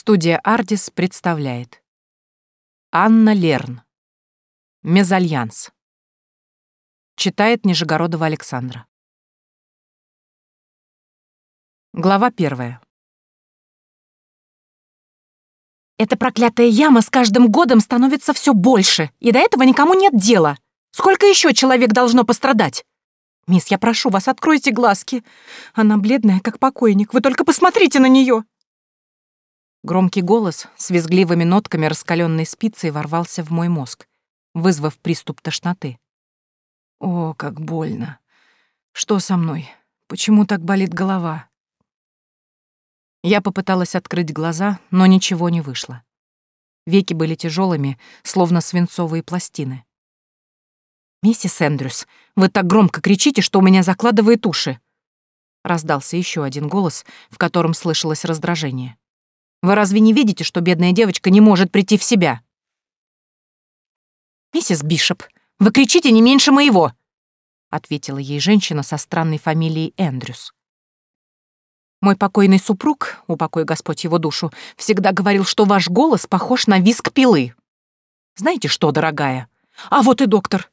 Студия «Ардис» представляет Анна Лерн Мезальянс Читает Нижегородова Александра Глава первая Эта проклятая яма с каждым годом становится все больше, и до этого никому нет дела. Сколько еще человек должно пострадать? Мисс, я прошу вас, откройте глазки. Она бледная, как покойник. Вы только посмотрите на нее. Громкий голос с визгливыми нотками раскаленной спицей ворвался в мой мозг, вызвав приступ тошноты. О, как больно. Что со мной? Почему так болит голова? Я попыталась открыть глаза, но ничего не вышло. Веки были тяжелыми, словно свинцовые пластины. «Миссис Эндрюс, вы так громко кричите, что у меня закладывает уши!» Раздался еще один голос, в котором слышалось раздражение. «Вы разве не видите, что бедная девочка не может прийти в себя?» «Миссис Бишоп, вы кричите не меньше моего!» ответила ей женщина со странной фамилией Эндрюс. Мой покойный супруг, упокой Господь его душу, всегда говорил, что ваш голос похож на виск пилы. Знаете что, дорогая? А вот и доктор.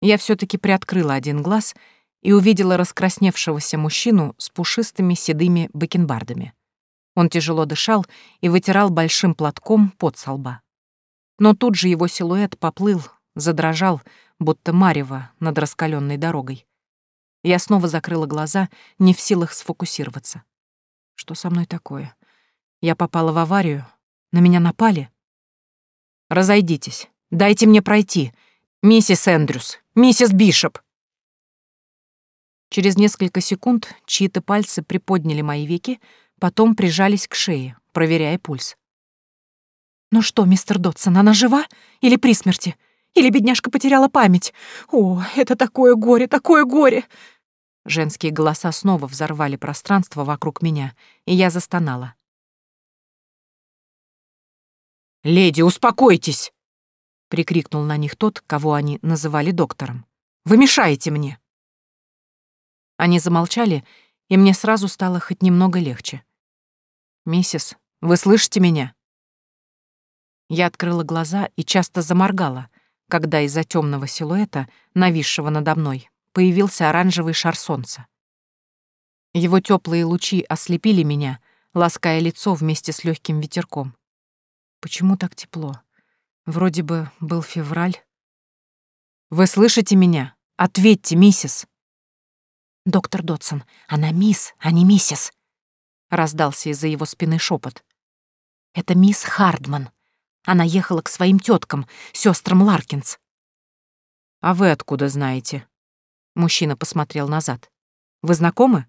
Я все таки приоткрыла один глаз и увидела раскрасневшегося мужчину с пушистыми седыми бакенбардами. Он тяжело дышал и вытирал большим платком пот со лба. Но тут же его силуэт поплыл, задрожал, будто марево над раскаленной дорогой. Я снова закрыла глаза, не в силах сфокусироваться. Что со мной такое? Я попала в аварию? На меня напали? Разойдитесь. Дайте мне пройти. Миссис Эндрюс, миссис Бишоп. Через несколько секунд чьи-то пальцы приподняли мои веки, потом прижались к шее, проверяя пульс. «Ну что, мистер Дотсон, она жива? Или при смерти? Или бедняжка потеряла память? О, это такое горе, такое горе!» Женские голоса снова взорвали пространство вокруг меня, и я застонала. «Леди, успокойтесь!» — прикрикнул на них тот, кого они называли доктором. «Вы мешаете мне!» Они замолчали, и мне сразу стало хоть немного легче. «Миссис, вы слышите меня?» Я открыла глаза и часто заморгала, когда из-за темного силуэта, нависшего надо мной, появился оранжевый шар солнца. Его теплые лучи ослепили меня, лаская лицо вместе с легким ветерком. Почему так тепло? Вроде бы был февраль. «Вы слышите меня? Ответьте, миссис!» «Доктор Дотсон, она мисс, а не миссис!» — раздался из-за его спины шепот. «Это мисс Хардман. Она ехала к своим теткам, сестрам Ларкинс». «А вы откуда знаете?» Мужчина посмотрел назад. «Вы знакомы?»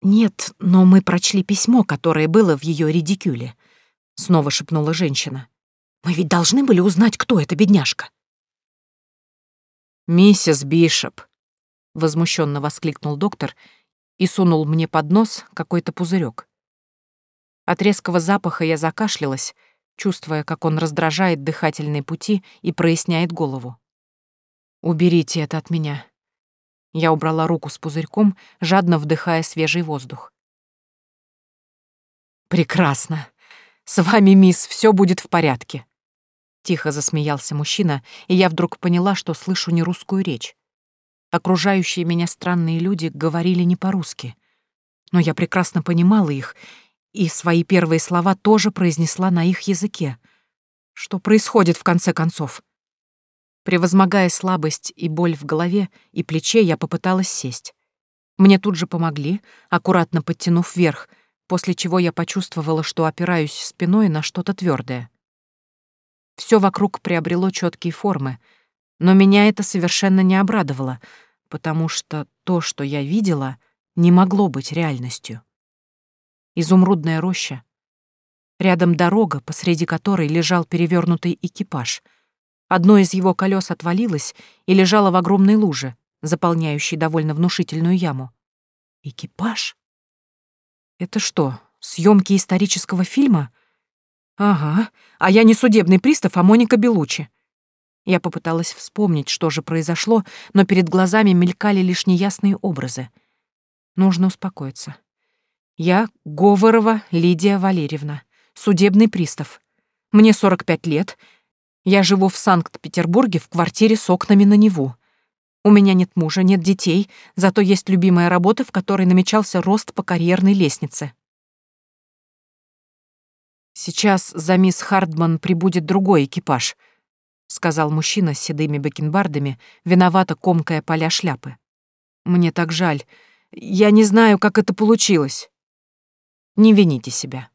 «Нет, но мы прочли письмо, которое было в ее редикюле», — снова шепнула женщина. «Мы ведь должны были узнать, кто эта бедняжка». «Миссис Бишоп», — возмущенно воскликнул доктор и сунул мне под нос какой-то пузырек. От резкого запаха я закашлялась, чувствуя, как он раздражает дыхательные пути и проясняет голову. «Уберите это от меня». Я убрала руку с пузырьком, жадно вдыхая свежий воздух. «Прекрасно. С вами, мисс, все будет в порядке». Тихо засмеялся мужчина, и я вдруг поняла, что слышу не русскую речь. Окружающие меня странные люди говорили не по-русски. Но я прекрасно понимала их, и свои первые слова тоже произнесла на их языке. Что происходит в конце концов? Превозмогая слабость и боль в голове и плече, я попыталась сесть. Мне тут же помогли, аккуратно подтянув вверх, после чего я почувствовала, что опираюсь спиной на что-то твердое. Все вокруг приобрело четкие формы, но меня это совершенно не обрадовало, потому что то, что я видела, не могло быть реальностью. Изумрудная роща. Рядом дорога, посреди которой лежал перевернутый экипаж — Одно из его колес отвалилось и лежало в огромной луже, заполняющей довольно внушительную яму. Экипаж? Это что, съемки исторического фильма? Ага, а я не судебный пристав, а Моника Белучи. Я попыталась вспомнить, что же произошло, но перед глазами мелькали лишь неясные образы. Нужно успокоиться. Я Говорова Лидия Валерьевна, судебный пристав. Мне 45 лет. Я живу в Санкт-Петербурге в квартире с окнами на Неву. У меня нет мужа, нет детей, зато есть любимая работа, в которой намечался рост по карьерной лестнице. Сейчас за мисс Хардман прибудет другой экипаж, сказал мужчина с седыми бакенбардами, виновато комкая поля шляпы. Мне так жаль. Я не знаю, как это получилось. Не вините себя.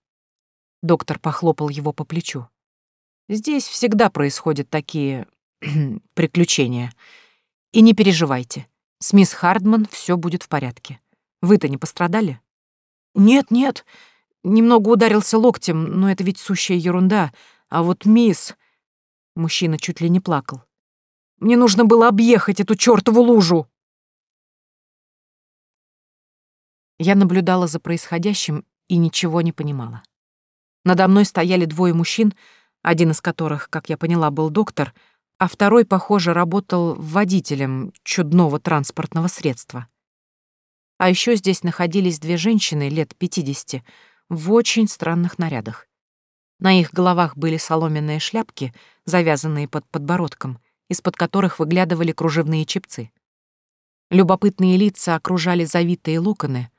Доктор похлопал его по плечу. Здесь всегда происходят такие приключения. И не переживайте. С мисс Хардман все будет в порядке. Вы-то не пострадали? Нет, нет. Немного ударился локтем, но это ведь сущая ерунда. А вот мисс... Мужчина чуть ли не плакал. Мне нужно было объехать эту чёртову лужу. Я наблюдала за происходящим и ничего не понимала. Надо мной стояли двое мужчин, один из которых, как я поняла, был доктор — а второй, похоже, работал водителем чудного транспортного средства. А еще здесь находились две женщины лет 50 в очень странных нарядах. На их головах были соломенные шляпки, завязанные под подбородком, из-под которых выглядывали кружевные чепцы. Любопытные лица окружали завитые локоны,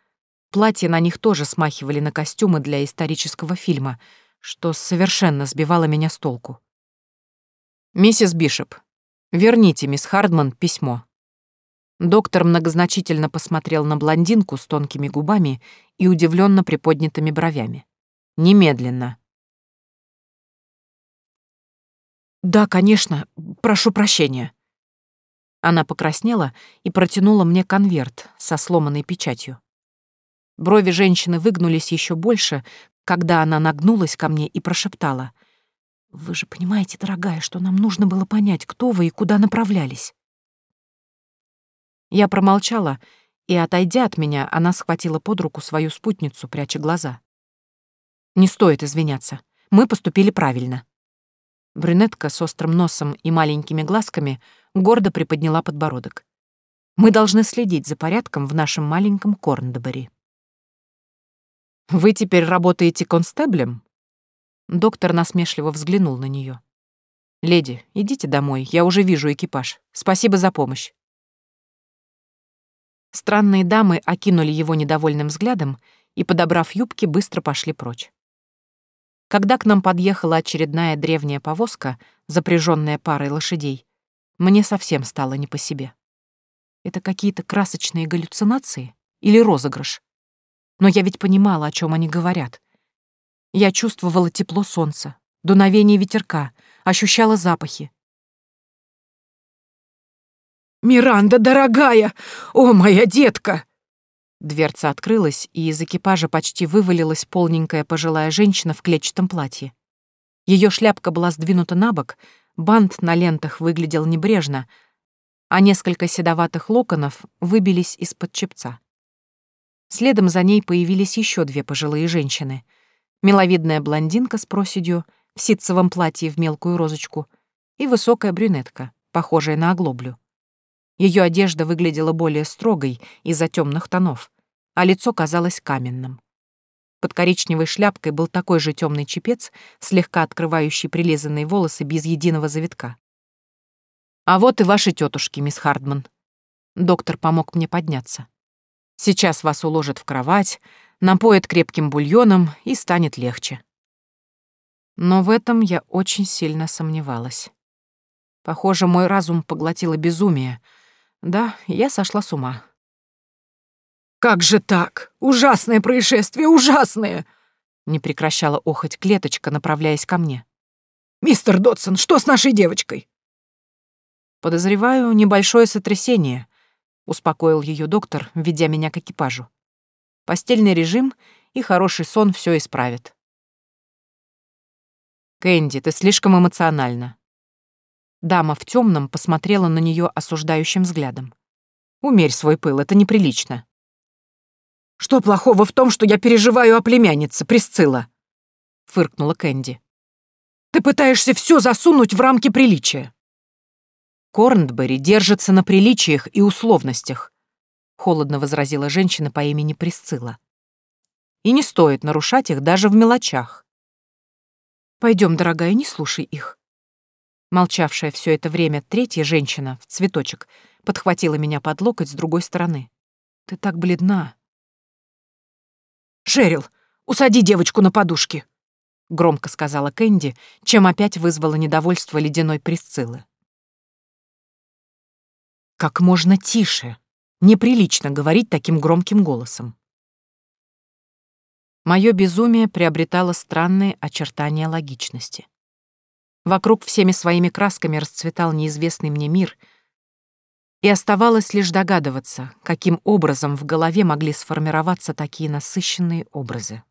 платья на них тоже смахивали на костюмы для исторического фильма, что совершенно сбивало меня с толку. «Миссис Бишоп, верните мисс Хардман письмо». Доктор многозначительно посмотрел на блондинку с тонкими губами и удивленно приподнятыми бровями. «Немедленно». «Да, конечно. Прошу прощения». Она покраснела и протянула мне конверт со сломанной печатью. Брови женщины выгнулись еще больше, когда она нагнулась ко мне и прошептала. Вы же понимаете, дорогая, что нам нужно было понять, кто вы и куда направлялись. Я промолчала, и, отойдя от меня, она схватила под руку свою спутницу, пряча глаза. «Не стоит извиняться. Мы поступили правильно». Брюнетка с острым носом и маленькими глазками гордо приподняла подбородок. «Мы должны следить за порядком в нашем маленьком Корндебери». «Вы теперь работаете констеблем?» Доктор насмешливо взглянул на нее. «Леди, идите домой, я уже вижу экипаж. Спасибо за помощь». Странные дамы окинули его недовольным взглядом и, подобрав юбки, быстро пошли прочь. Когда к нам подъехала очередная древняя повозка, запряженная парой лошадей, мне совсем стало не по себе. Это какие-то красочные галлюцинации или розыгрыш? Но я ведь понимала, о чем они говорят, я чувствовала тепло солнца, дуновение ветерка, ощущала запахи. «Миранда, дорогая! О, моя детка!» Дверца открылась, и из экипажа почти вывалилась полненькая пожилая женщина в клетчатом платье. Ее шляпка была сдвинута на бок, бант на лентах выглядел небрежно, а несколько седоватых локонов выбились из-под чепца. Следом за ней появились еще две пожилые женщины — миловидная блондинка с проседью в ситцевом платье в мелкую розочку и высокая брюнетка, похожая на оглоблю. Ее одежда выглядела более строгой из-за темных тонов, а лицо казалось каменным. Под коричневой шляпкой был такой же темный чепец, слегка открывающий прилизанные волосы без единого завитка. «А вот и ваши тетушки, мисс Хардман». Доктор помог мне подняться. «Сейчас вас уложат в кровать, напоят крепким бульоном и станет легче. Но в этом я очень сильно сомневалась. Похоже, мой разум поглотило безумие. Да, я сошла с ума. «Как же так? Ужасное происшествие, ужасное!» Не прекращала охоть клеточка, направляясь ко мне. «Мистер Дотсон, что с нашей девочкой?» «Подозреваю, небольшое сотрясение», — успокоил ее доктор, ведя меня к экипажу. Постельный режим и хороший сон все исправят. Кэнди, ты слишком эмоциональна. Дама в темном посмотрела на нее осуждающим взглядом. Умерь свой пыл, это неприлично. Что плохого в том, что я переживаю о племяннице, Присцилла? Фыркнула Кэнди. Ты пытаешься все засунуть в рамки приличия. Корнбери держится на приличиях и условностях, холодно возразила женщина по имени Присцилла. и не стоит нарушать их даже в мелочах. Пойдем, дорогая, не слушай их. Молчавшая все это время третья женщина в цветочек подхватила меня под локоть с другой стороны. Ты так бледна. «Шерил, усади девочку на подушке!» — громко сказала Кэнди, чем опять вызвала недовольство ледяной Присциллы. «Как можно тише. Неприлично говорить таким громким голосом». Мое безумие приобретало странные очертания логичности. Вокруг всеми своими красками расцветал неизвестный мне мир — и оставалось лишь догадываться, каким образом в голове могли сформироваться такие насыщенные образы.